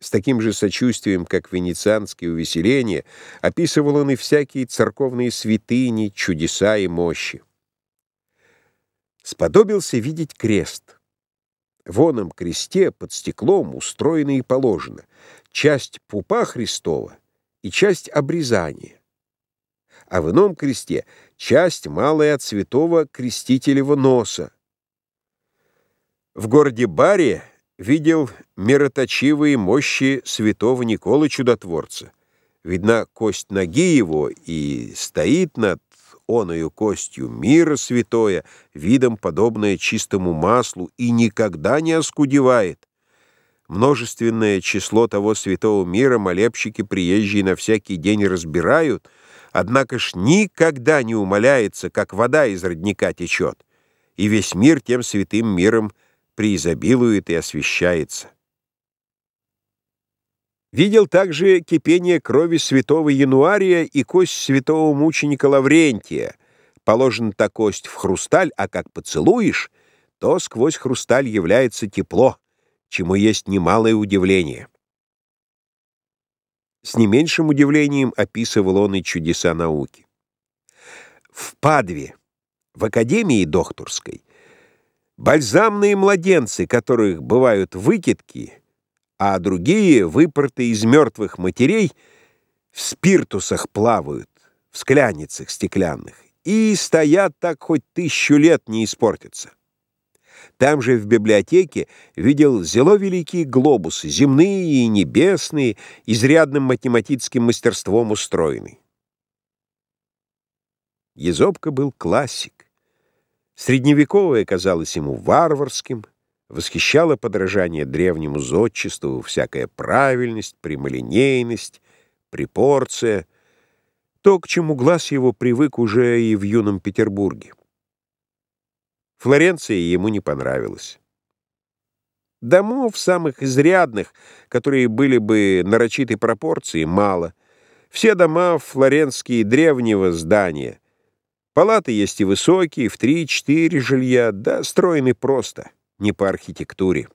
С таким же сочувствием, как венецианские увеселения, описывал он и всякие церковные святыни, чудеса и мощи. Сподобился видеть крест. В оном кресте под стеклом устроено и положено часть пупа Христова и часть обрезания, а в ином кресте часть малая от святого крестителева носа. В городе Баре видел мироточивые мощи святого Николы Чудотворца. Видна кость ноги его, и стоит над оною костью мира святое, видом подобное чистому маслу, и никогда не оскудевает. Множественное число того святого мира молебщики приезжие на всякий день разбирают, однако ж никогда не умоляется, как вода из родника течет, и весь мир тем святым миром преизобилует и освещается. Видел также кипение крови святого Януария и кость святого мученика Лаврентия. Положен та кость в хрусталь, а как поцелуешь, то сквозь хрусталь является тепло, чему есть немалое удивление. С не меньшим удивлением описывал он и чудеса науки. В Падве, в Академии докторской, бальзамные младенцы, которых бывают выкидки, а другие, выпорты из мертвых матерей, в спиртусах плавают, в скляницах стеклянных, и стоят так хоть тысячу лет не испортятся. Там же в библиотеке видел зело великие глобусы, земные и небесные, изрядным математическим мастерством устроенный. Езопка был классик. Средневековое казалось ему варварским, восхищало подражание древнему зодчеству, всякая правильность, прямолинейность, препорция, то, к чему глаз его привык уже и в юном Петербурге. Флоренция ему не понравилась. Домов самых изрядных, которые были бы нарочитой пропорции, мало. Все дома флоренские древнего здания. Палаты есть и высокие, в три-четыре жилья, да стройны просто не по архитектуре.